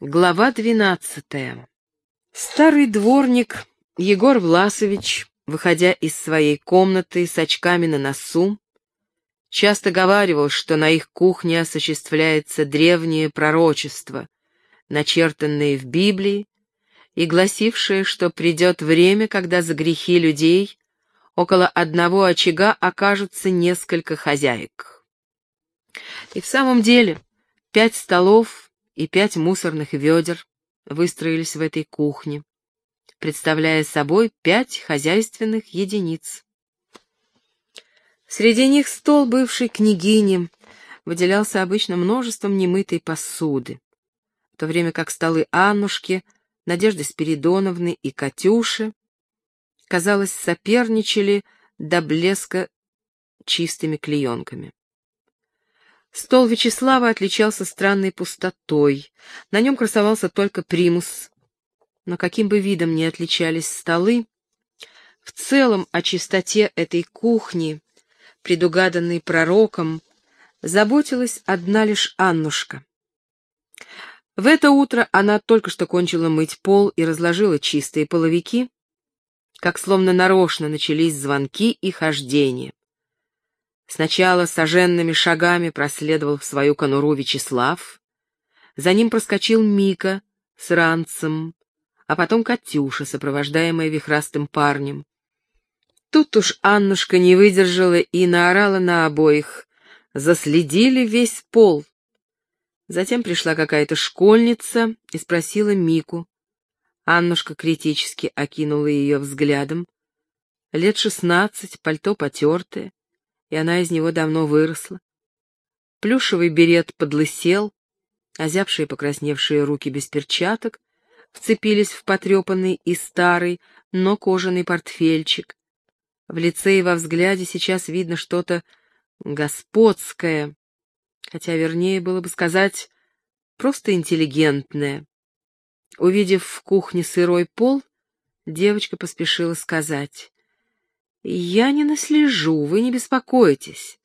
Глава двенадцатая. Старый дворник Егор Власович, выходя из своей комнаты с очками на носу, часто говаривал, что на их кухне осуществляется древнее пророчество, начертанное в Библии и гласившее, что придет время, когда за грехи людей около одного очага окажутся несколько хозяек. И в самом деле пять столов и пять мусорных ведер выстроились в этой кухне, представляя собой пять хозяйственных единиц. Среди них стол бывшей княгини выделялся обычно множеством немытой посуды, в то время как столы Аннушки, Надежды Спиридоновны и Катюши, казалось, соперничали до блеска чистыми клеенками. Стол Вячеслава отличался странной пустотой. На нем красовался только примус. Но каким бы видом ни отличались столы, в целом о чистоте этой кухни, предугаданной пророком, заботилась одна лишь Аннушка. В это утро она только что кончила мыть пол и разложила чистые половики, как словно нарочно начались звонки и хождения. Сначала соженными шагами проследовал в свою конуру Вячеслав, за ним проскочил Мика с ранцем, а потом Катюша, сопровождаемая вихрастым парнем. Тут уж Аннушка не выдержала и наорала на обоих. Заследили весь пол. Затем пришла какая-то школьница и спросила Мику. Аннушка критически окинула ее взглядом. Лет шестнадцать, пальто потертое и она из него давно выросла. Плюшевый берет подлысел, озябшие покрасневшие руки без перчаток вцепились в потрепанный и старый, но кожаный портфельчик. В лице и во взгляде сейчас видно что-то господское, хотя вернее было бы сказать просто интеллигентное. Увидев в кухне сырой пол, девочка поспешила сказать. «Я не наслежу, вы не беспокойтесь.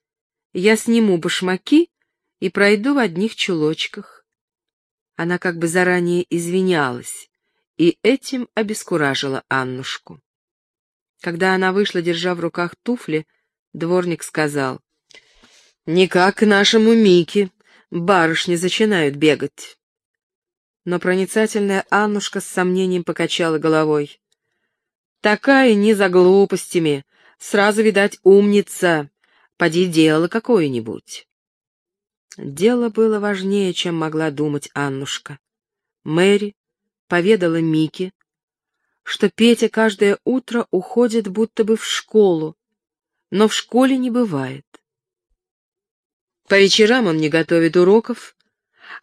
Я сниму башмаки и пройду в одних чулочках». Она как бы заранее извинялась и этим обескуражила Аннушку. Когда она вышла, держа в руках туфли, дворник сказал, «Не как нашему Мике, барышни начинают бегать». Но проницательная Аннушка с сомнением покачала головой. Такая не за глупостями. Сразу, видать, умница. Поди дело какое-нибудь. Дело было важнее, чем могла думать Аннушка. Мэри поведала Мике, что Петя каждое утро уходит будто бы в школу, но в школе не бывает. По вечерам он не готовит уроков,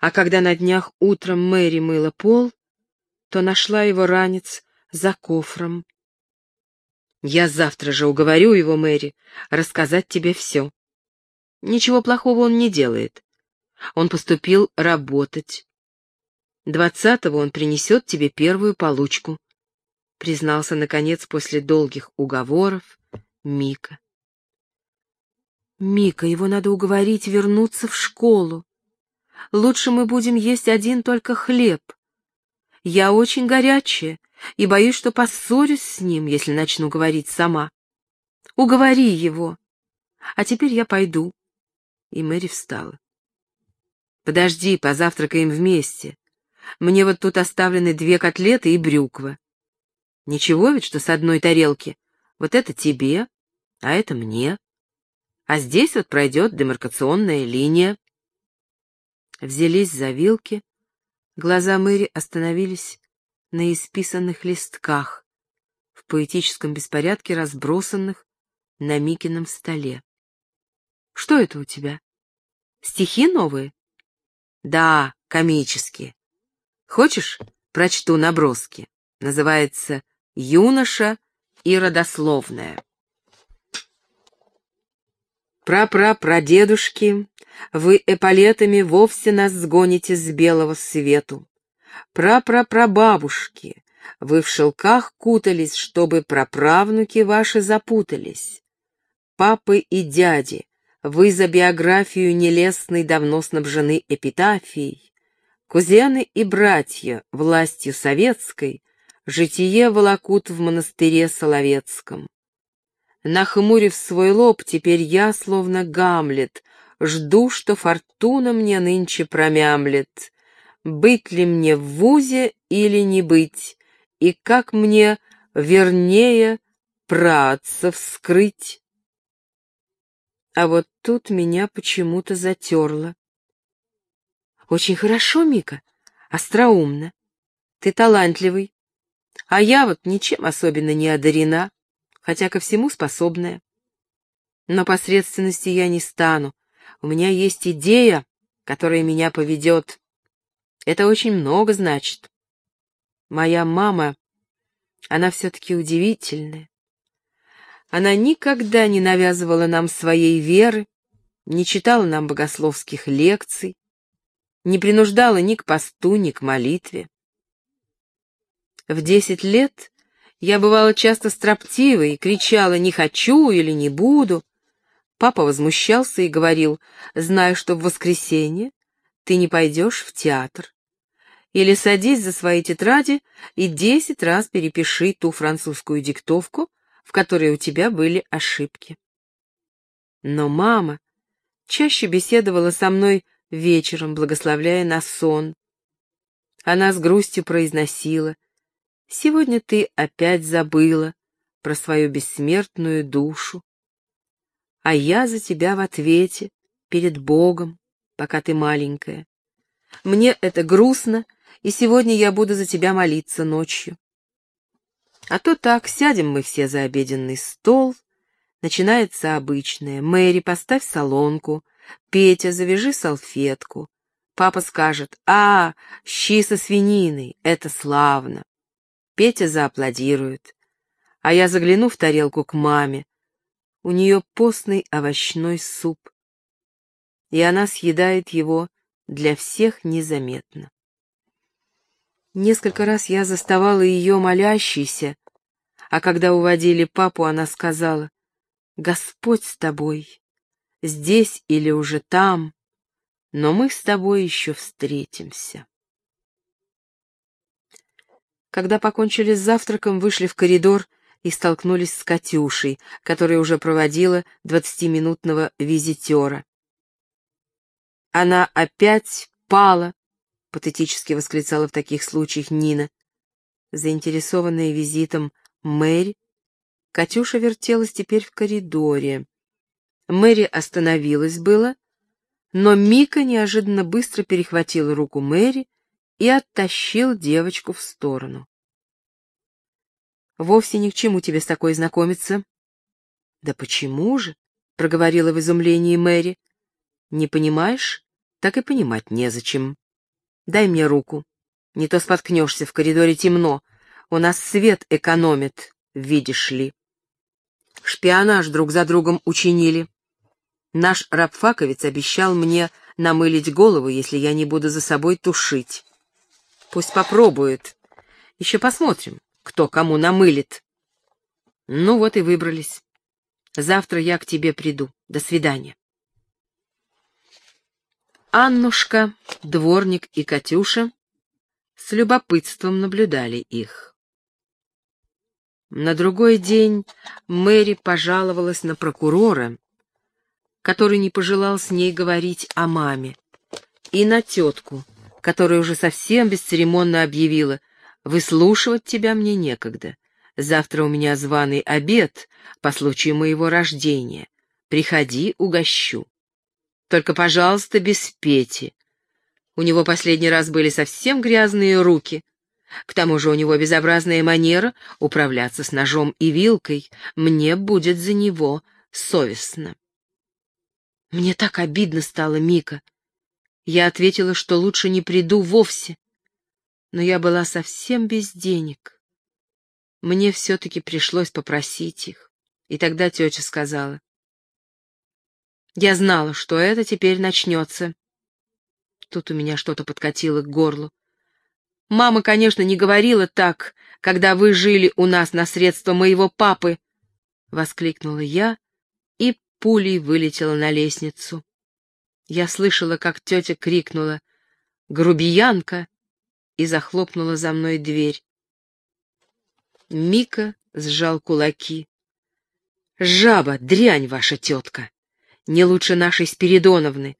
а когда на днях утром Мэри мыла пол, то нашла его ранец за кофром я завтра же уговорю его, Мэри, рассказать тебе все. Ничего плохого он не делает. Он поступил работать. Двадцатого он принесет тебе первую получку, признался, наконец, после долгих уговоров Мика. Мика, его надо уговорить вернуться в школу. Лучше мы будем есть один только хлеб. Я очень горячая и боюсь, что поссорюсь с ним, если начну говорить сама. Уговори его. А теперь я пойду. И Мэри встала. Подожди, позавтракаем вместе. Мне вот тут оставлены две котлеты и брюква. Ничего ведь, что с одной тарелки. Вот это тебе, а это мне. А здесь вот пройдет демаркационная линия. Взялись за вилки. Глаза Мэри остановились на исписанных листках, в поэтическом беспорядке разбросанных на Микином столе. «Что это у тебя? Стихи новые?» «Да, комические. Хочешь, прочту наброски? Называется «Юноша и родословная». Пра-пра-прадедушки, вы эполетами вовсе нас сгоните с белого свету. Пра-пра-прабабушки, вы в шелках кутались, чтобы праправнуки ваши запутались. Папы и дяди, вы за биографию нелестной давно снабжены эпитафией. Кузены и братья властью советской житие волокут в монастыре Соловецком. Нахмурив свой лоб, теперь я, словно Гамлет, жду, что фортуна мне нынче промямлет. Быть ли мне в вузе или не быть, и как мне вернее праотца вскрыть? А вот тут меня почему-то затерло. Очень хорошо, Мика, остроумно. Ты талантливый. А я вот ничем особенно не одарена, хотя ко всему способная. Но посредственности я не стану. У меня есть идея, которая меня поведет. Это очень много значит. Моя мама, она все-таки удивительная. Она никогда не навязывала нам своей веры, не читала нам богословских лекций, не принуждала ни к посту, ни к молитве. В десять лет я бывала часто строптивой и кричала «не хочу» или «не буду». Папа возмущался и говорил, зная, что в воскресенье ты не пойдешь в театр. Или садись за свои тетради и десять раз перепиши ту французскую диктовку, в которой у тебя были ошибки. Но мама чаще беседовала со мной вечером, благословляя на сон. Она с грустью произносила, «Сегодня ты опять забыла про свою бессмертную душу, а я за тебя в ответе перед Богом, пока ты маленькая. Мне это грустно, и сегодня я буду за тебя молиться ночью. А то так, сядем мы все за обеденный стол, начинается обычное. Мэри, поставь солонку, Петя, завяжи салфетку. Папа скажет, а, щи со свининой, это славно. Петя зааплодирует. А я загляну в тарелку к маме. У нее постный овощной суп. И она съедает его для всех незаметно. Несколько раз я заставала ее молящейся, а когда уводили папу, она сказала, «Господь с тобой, здесь или уже там, но мы с тобой еще встретимся. Когда покончили с завтраком, вышли в коридор и столкнулись с Катюшей, которая уже проводила двадцатиминутного визитера. «Она опять пала!» — патетически восклицала в таких случаях Нина. Заинтересованная визитом Мэри, Катюша вертелась теперь в коридоре. Мэри остановилась было, но Мика неожиданно быстро перехватил руку Мэри и оттащил девочку в сторону. «Вовсе ни к чему тебе с такой знакомиться». «Да почему же?» — проговорила в изумлении Мэри. «Не понимаешь? Так и понимать незачем. Дай мне руку. Не то споткнешься, в коридоре темно. У нас свет экономит, видишь ли. Шпионаж друг за другом учинили. Наш рабфаковец обещал мне намылить голову, если я не буду за собой тушить. Пусть попробует. Еще посмотрим, кто кому намылит. Ну вот и выбрались. Завтра я к тебе приду. До свидания. Аннушка, дворник и Катюша с любопытством наблюдали их. На другой день Мэри пожаловалась на прокурора, который не пожелал с ней говорить о маме, и на тетку, которая уже совсем бесцеремонно объявила, «Выслушивать тебя мне некогда. Завтра у меня званый обед по случаю моего рождения. Приходи, угощу. Только, пожалуйста, без Пети. У него последний раз были совсем грязные руки. К тому же у него безобразная манера управляться с ножом и вилкой. Мне будет за него совестно. Мне так обидно стало, Мика. Я ответила, что лучше не приду вовсе. Но я была совсем без денег. Мне все-таки пришлось попросить их. И тогда тетя сказала. Я знала, что это теперь начнется. Тут у меня что-то подкатило к горлу. Мама, конечно, не говорила так, когда вы жили у нас на средства моего папы, — воскликнула я и пулей вылетела на лестницу. Я слышала, как тетя крикнула грубиянка!» и захлопнула за мной дверь. Мика сжал кулаки. «Жаба, дрянь ваша тетка! Не лучше нашей Спиридоновны.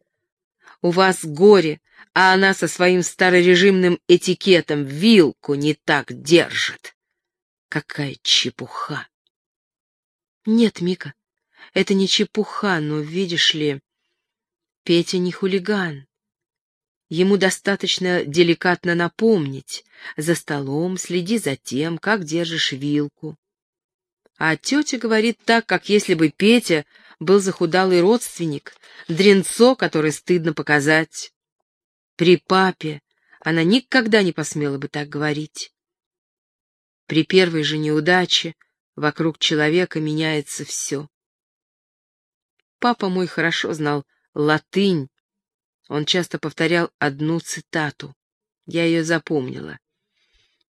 У вас горе, а она со своим старорежимным этикетом вилку не так держит. Какая чепуха!» «Нет, Мика, это не чепуха, но, видишь ли, Петя не хулиган. Ему достаточно деликатно напомнить. За столом следи за тем, как держишь вилку. А тетя говорит так, как если бы Петя был захудалый родственник, дренцо, который стыдно показать. При папе она никогда не посмела бы так говорить. При первой же неудаче вокруг человека меняется все. Папа мой хорошо знал латынь он часто повторял одну цитату. Я ее запомнила.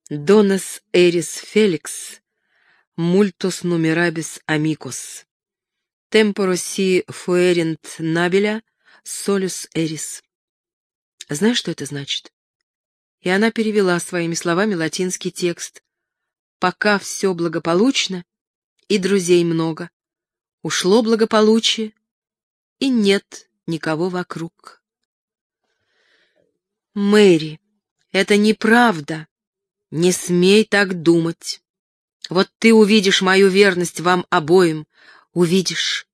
«Донес эрис феликс, мультус нумерабис амикос, темпоро си фуэринт набеля, солюс эрис». Знаешь, что это значит? И она перевела своими словами латинский текст. «Пока все благополучно, и друзей много, ушло благополучие, и нет никого вокруг». Мэри, это неправда. Не смей так думать. Вот ты увидишь мою верность вам обоим. Увидишь.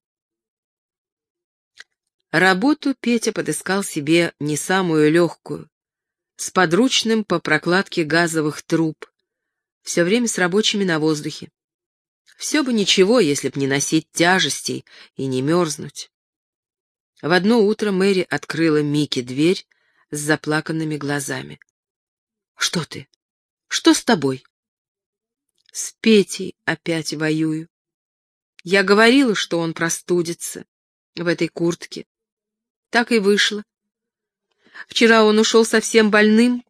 Работу Петя подыскал себе не самую легкую, с подручным по прокладке газовых труб, все время с рабочими на воздухе. Все бы ничего, если б не носить тяжестей и не мерзнуть. В одно утро Мэри открыла Мике дверь, с заплаканными глазами. «Что ты? Что с тобой?» «С Петей опять воюю. Я говорила, что он простудится в этой куртке. Так и вышло. Вчера он ушел совсем больным,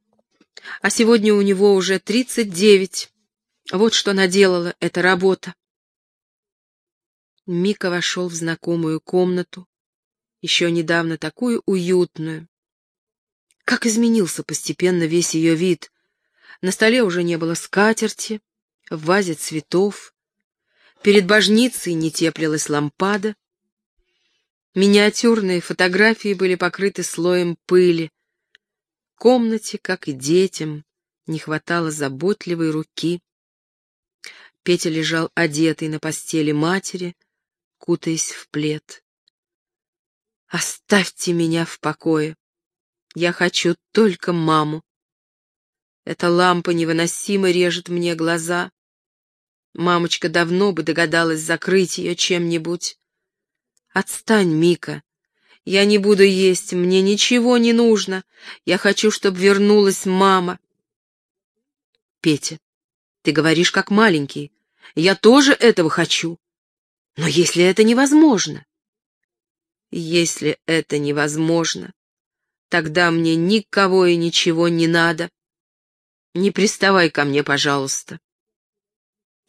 а сегодня у него уже тридцать девять. Вот что наделала эта работа. Мика вошел в знакомую комнату, еще недавно такую уютную, как изменился постепенно весь ее вид. На столе уже не было скатерти, в вазе цветов. Перед божницей не теплилась лампада. Миниатюрные фотографии были покрыты слоем пыли. Комнате, как и детям, не хватало заботливой руки. Петя лежал одетый на постели матери, кутаясь в плед. «Оставьте меня в покое», я хочу только маму. Эта лампа невыносимо режет мне глаза. Мамочка давно бы догадалась закрыть ее чем-нибудь. Отстань, Мика. Я не буду есть, мне ничего не нужно. Я хочу, чтобы вернулась мама. Петя, ты говоришь как маленький. Я тоже этого хочу. Но если это невозможно? Если это невозможно, Тогда мне никого и ничего не надо. Не приставай ко мне, пожалуйста.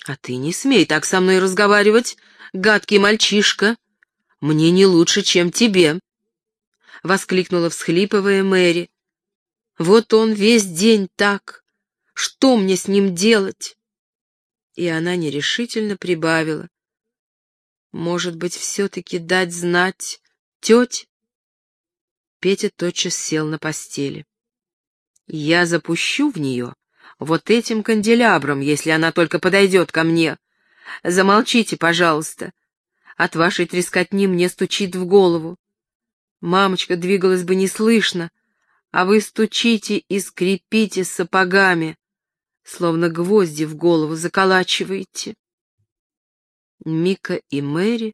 А ты не смей так со мной разговаривать, гадкий мальчишка. Мне не лучше, чем тебе. Воскликнула, всхлипывая Мэри. Вот он весь день так. Что мне с ним делать? И она нерешительно прибавила. Может быть, все-таки дать знать теть? Петя тотчас сел на постели. «Я запущу в нее вот этим канделябром, если она только подойдет ко мне. Замолчите, пожалуйста. От вашей трескотни мне стучит в голову. Мамочка двигалась бы неслышно, а вы стучите и скрипите сапогами, словно гвозди в голову заколачиваете». Мика и Мэри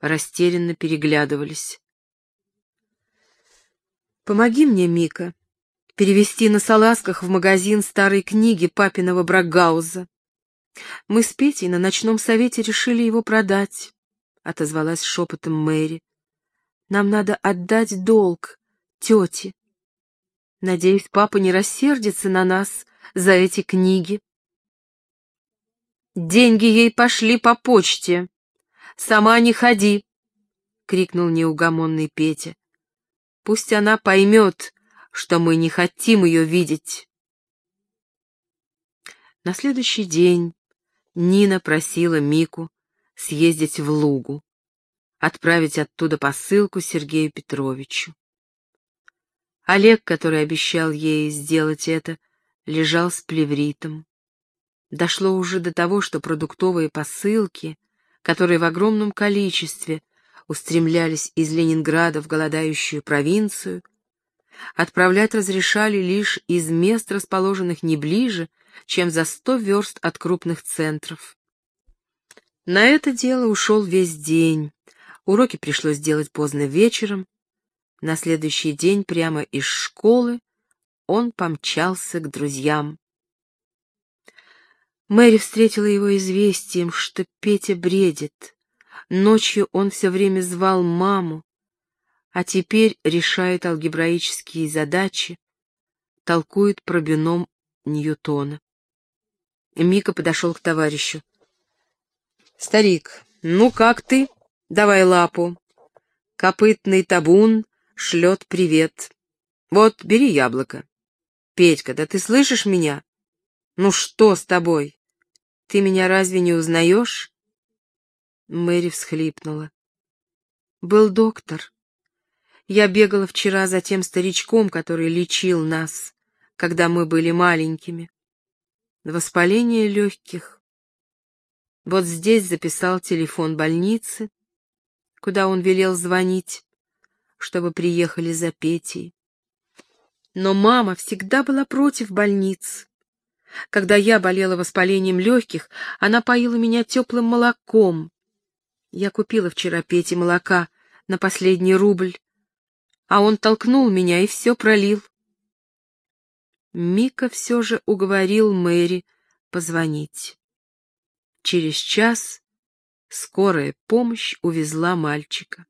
растерянно переглядывались. Помоги мне, Мика, перевести на салазках в магазин старой книги папиного Брагауза. Мы с Петей на ночном совете решили его продать, — отозвалась шепотом Мэри. Нам надо отдать долг тете. Надеюсь, папа не рассердится на нас за эти книги. Деньги ей пошли по почте. Сама не ходи, — крикнул неугомонный Петя. Пусть она поймет, что мы не хотим ее видеть. На следующий день Нина просила Мику съездить в Лугу, отправить оттуда посылку Сергею Петровичу. Олег, который обещал ей сделать это, лежал с плевритом. Дошло уже до того, что продуктовые посылки, которые в огромном количестве устремлялись из Ленинграда в голодающую провинцию, отправлять разрешали лишь из мест, расположенных не ближе, чем за сто верст от крупных центров. На это дело ушел весь день. Уроки пришлось делать поздно вечером. На следующий день прямо из школы он помчался к друзьям. Мэри встретила его известием, что Петя бредит. Ночью он все время звал маму, а теперь решает алгебраические задачи, толкует про бином Ньютона. Мика подошел к товарищу. «Старик, ну как ты? Давай лапу. Копытный табун шлет привет. Вот, бери яблоко. Петька, да ты слышишь меня? Ну что с тобой? Ты меня разве не узнаешь?» Мэри всхлипнула. «Был доктор. Я бегала вчера за тем старичком, который лечил нас, когда мы были маленькими. Воспаление легких. Вот здесь записал телефон больницы, куда он велел звонить, чтобы приехали за Петей. Но мама всегда была против больниц. Когда я болела воспалением легких, она поила меня теплым молоком, я купила вчера Пете молока на последний рубль, а он толкнул меня и все пролил. Мика все же уговорил Мэри позвонить. Через час скорая помощь увезла мальчика.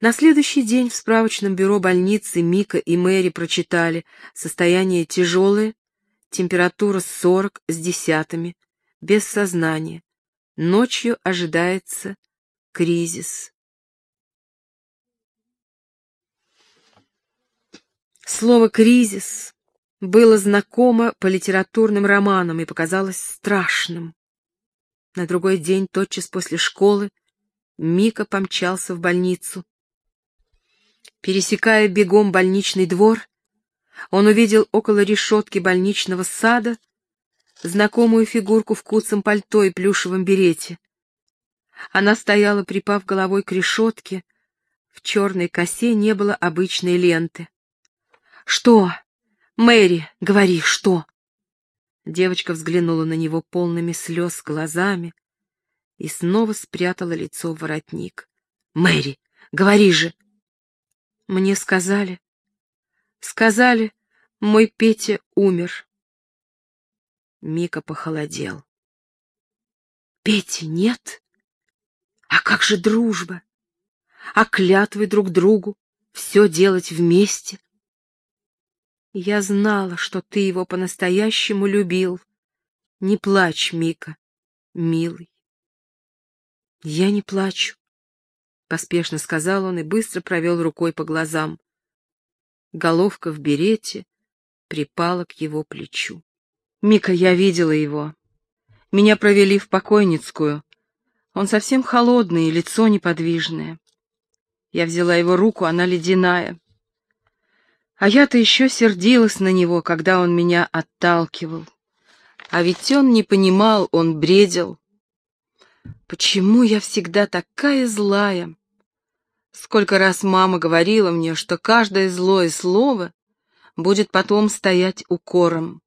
На следующий день в справочном бюро больницы Мика и Мэри прочитали состояние тяжелое, температура 40 с десятыми, без сознания, Ночью ожидается кризис. Слово «кризис» было знакомо по литературным романам и показалось страшным. На другой день, тотчас после школы, Мика помчался в больницу. Пересекая бегом больничный двор, он увидел около решетки больничного сада знакомую фигурку в куцом пальто и плюшевом берете. Она стояла, припав головой к решетке. В черной косе не было обычной ленты. «Что? Мэри, говори, что?» Девочка взглянула на него полными слез глазами и снова спрятала лицо в воротник. «Мэри, говори же!» «Мне сказали...» «Сказали, мой Петя умер». Мика похолодел. Пети нет? А как же дружба? А клятвы друг другу все делать вместе? Я знала, что ты его по-настоящему любил. Не плачь, Мика, милый. Я не плачу, — поспешно сказал он и быстро провел рукой по глазам. Головка в берете припала к его плечу. Мика, я видела его. Меня провели в покойницкую. Он совсем холодный, лицо неподвижное. Я взяла его руку, она ледяная. А я-то еще сердилась на него, когда он меня отталкивал. А ведь он не понимал, он бредил. Почему я всегда такая злая? Сколько раз мама говорила мне, что каждое злое слово будет потом стоять укором.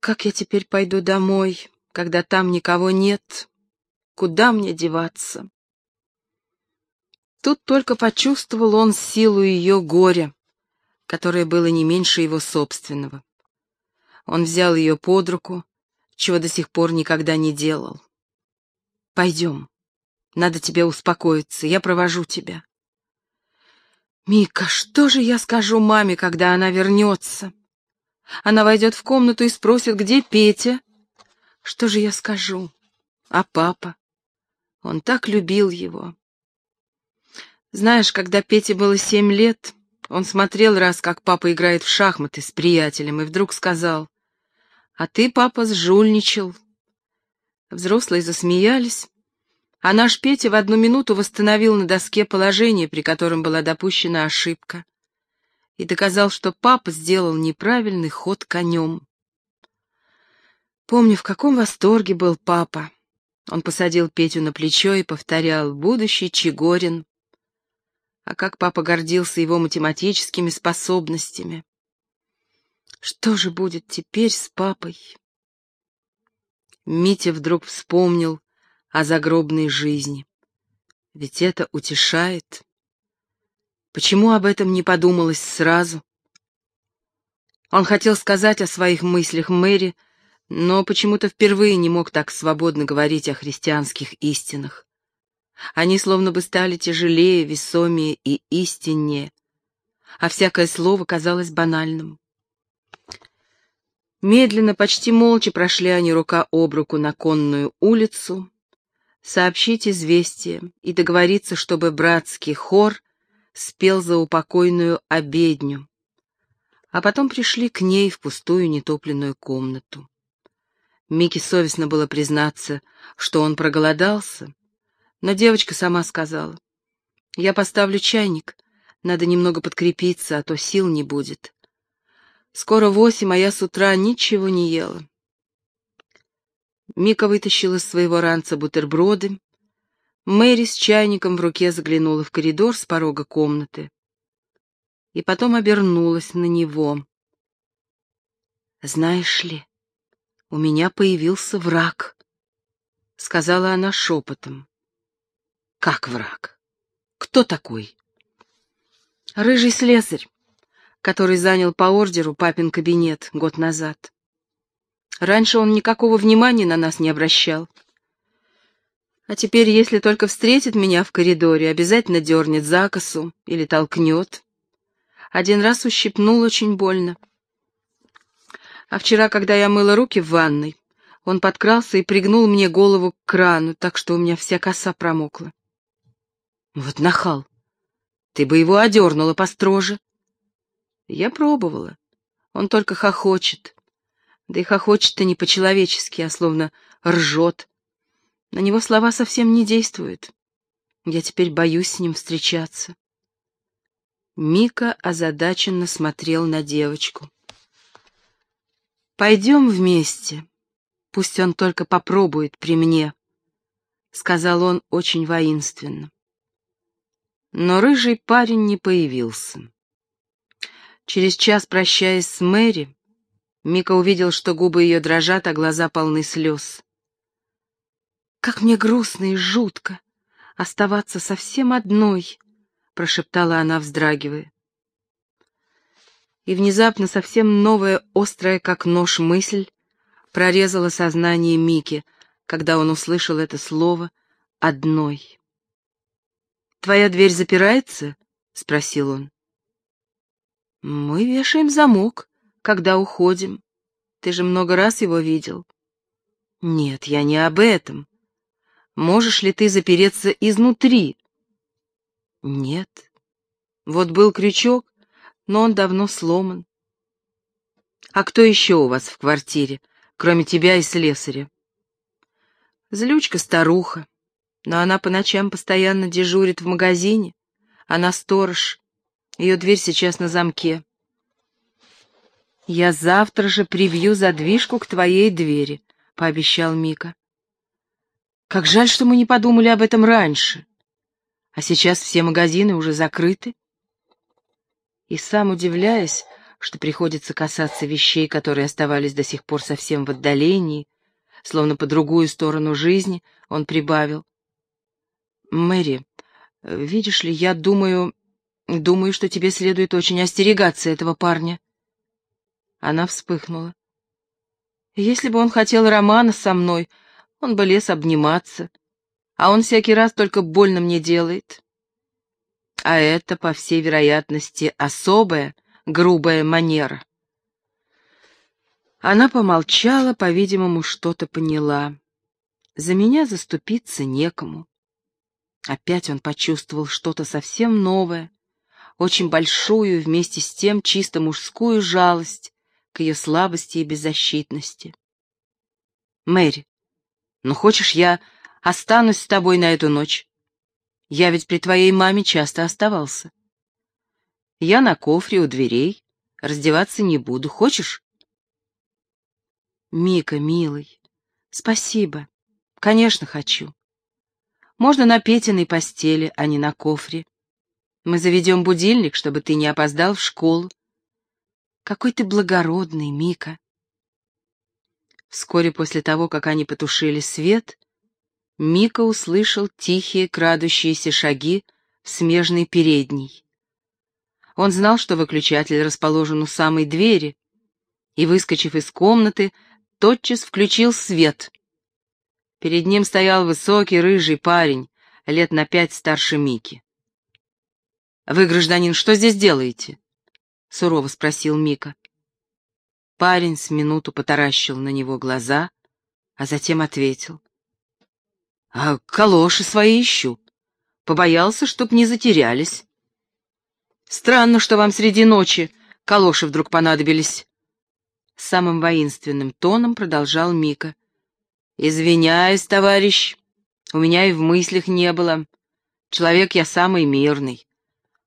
Как я теперь пойду домой, когда там никого нет? Куда мне деваться? Тут только почувствовал он силу ее горя, которое было не меньше его собственного. Он взял ее под руку, чего до сих пор никогда не делал. «Пойдем, надо тебе успокоиться, я провожу тебя». «Мика, что же я скажу маме, когда она вернется?» Она войдет в комнату и спросит, где Петя. Что же я скажу? А папа? Он так любил его. Знаешь, когда Пете было семь лет, он смотрел раз, как папа играет в шахматы с приятелем, и вдруг сказал, «А ты, папа, сжульничал». Взрослые засмеялись, а наш Петя в одну минуту восстановил на доске положение, при котором была допущена ошибка, и доказал, что папа сделал неправильный ход конем. Помню, в каком восторге был папа. Он посадил Петю на плечо и повторял «Будущий Чигорин». А как папа гордился его математическими способностями. Что же будет теперь с папой? Митя вдруг вспомнил о загробной жизни. Ведь это утешает. Почему об этом не подумалось сразу? Он хотел сказать о своих мыслях Мэри, но почему-то впервые не мог так свободно говорить о христианских истинах. Они словно бы стали тяжелее, весомее и истиннее, а всякое слово казалось банальным. Медленно, почти молча прошли они рука об руку на конную улицу, сообщить известие и договориться, чтобы братский хор спел за упокойную обедню, а потом пришли к ней в пустую нетопленную комнату. Мике совестно было признаться, что он проголодался, но девочка сама сказала, «Я поставлю чайник, надо немного подкрепиться, а то сил не будет». Скоро восемь, а я с утра ничего не ела. Мика вытащила из своего ранца бутерброды. Мэри с чайником в руке заглянула в коридор с порога комнаты. И потом обернулась на него. «Знаешь ли, у меня появился враг», — сказала она шепотом. «Как враг? Кто такой?» «Рыжий слесарь который занял по ордеру папин кабинет год назад. Раньше он никакого внимания на нас не обращал. А теперь, если только встретит меня в коридоре, обязательно дернет за косу или толкнет. Один раз ущипнул очень больно. А вчера, когда я мыла руки в ванной, он подкрался и пригнул мне голову к крану, так что у меня вся коса промокла. Вот нахал! Ты бы его одернула построже. Я пробовала. Он только хохочет. Да и хохочет-то не по-человечески, а словно ржет. На него слова совсем не действуют. Я теперь боюсь с ним встречаться. Мика озадаченно смотрел на девочку. «Пойдем вместе. Пусть он только попробует при мне», — сказал он очень воинственно. Но рыжий парень не появился. Через час, прощаясь с Мэри, Мика увидел, что губы ее дрожат, а глаза полны слез. «Как мне грустно и жутко оставаться совсем одной», — прошептала она, вздрагивая. И внезапно совсем новая, острая, как нож, мысль прорезала сознание Мики, когда он услышал это слово «одной». «Твоя дверь запирается?» — спросил он. Мы вешаем замок, когда уходим. Ты же много раз его видел. Нет, я не об этом. Можешь ли ты запереться изнутри? Нет. Вот был крючок, но он давно сломан. А кто еще у вас в квартире, кроме тебя и слесаря? Злючка-старуха, но она по ночам постоянно дежурит в магазине. Она сторож, ее дверь сейчас на замке. «Я завтра же прибью задвижку к твоей двери», — пообещал Мика. «Как жаль, что мы не подумали об этом раньше. А сейчас все магазины уже закрыты». И сам удивляясь, что приходится касаться вещей, которые оставались до сих пор совсем в отдалении, словно по другую сторону жизни, он прибавил. «Мэри, видишь ли, я думаю, Думаю, что тебе следует очень остерегаться этого парня. Она вспыхнула. Если бы он хотел романа со мной, он бы лез обниматься, а он всякий раз только больно мне делает. А это, по всей вероятности, особая, грубая манера. Она помолчала, по-видимому, что-то поняла. За меня заступиться некому. Опять он почувствовал что-то совсем новое, очень большую вместе с тем чисто мужскую жалость к ее слабости и беззащитности. «Мэри, ну хочешь, я останусь с тобой на эту ночь? Я ведь при твоей маме часто оставался. Я на кофре у дверей, раздеваться не буду. Хочешь?» «Мика, милый, спасибо. Конечно, хочу. Можно на Петиной постели, а не на кофре. Мы заведем будильник, чтобы ты не опоздал в школу. Какой ты благородный, Мика. Вскоре после того, как они потушили свет, Мика услышал тихие крадущиеся шаги в смежной передней. Он знал, что выключатель расположен у самой двери, и, выскочив из комнаты, тотчас включил свет. Перед ним стоял высокий рыжий парень, лет на пять старше Мики. «Вы, гражданин, что здесь делаете?» — сурово спросил Мика. Парень с минуту потаращил на него глаза, а затем ответил. «А калоши свои ищу. Побоялся, чтоб не затерялись. Странно, что вам среди ночи калоши вдруг понадобились». Самым воинственным тоном продолжал Мика. «Извиняюсь, товарищ, у меня и в мыслях не было. Человек я самый мирный.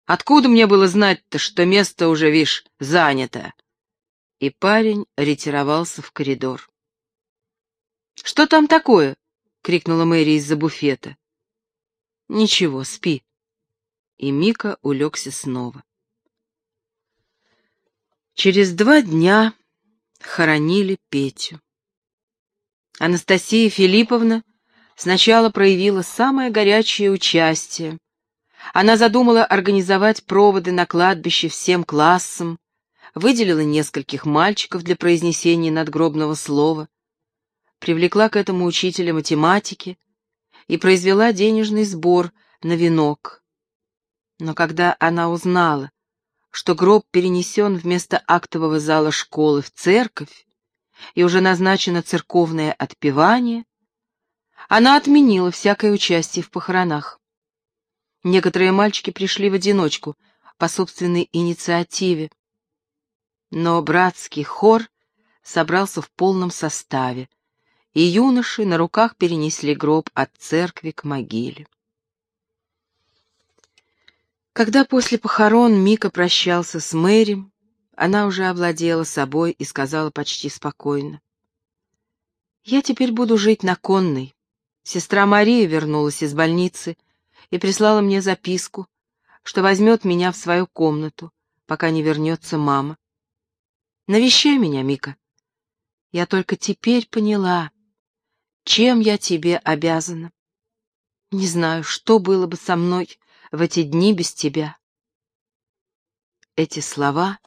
Откуда мне было знать-то, что место уже, вишь, занято?» И парень ретировался в коридор. «Что там такое?» — крикнула Мэри из-за буфета. «Ничего, спи». И Мика улегся снова. Через два дня хоронили Петю. Анастасия Филипповна сначала проявила самое горячее участие. Она задумала организовать проводы на кладбище всем классам, выделила нескольких мальчиков для произнесения надгробного слова, привлекла к этому учителя математики и произвела денежный сбор на венок. Но когда она узнала, что гроб перенесен вместо актового зала школы в церковь, и уже назначено церковное отпевание, она отменила всякое участие в похоронах. Некоторые мальчики пришли в одиночку, по собственной инициативе. Но братский хор собрался в полном составе, и юноши на руках перенесли гроб от церкви к могиле. Когда после похорон Мика прощался с Мэри, она уже овладела собой и сказала почти спокойно. «Я теперь буду жить на конной. Сестра Мария вернулась из больницы и прислала мне записку, что возьмет меня в свою комнату, пока не вернется мама. Навещай меня, Мика. Я только теперь поняла, чем я тебе обязана. Не знаю, что было бы со мной в эти дни без тебя. Эти слова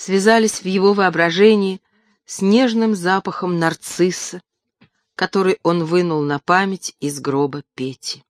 связались в его воображении с нежным запахом нарцисса, который он вынул на память из гроба Пети.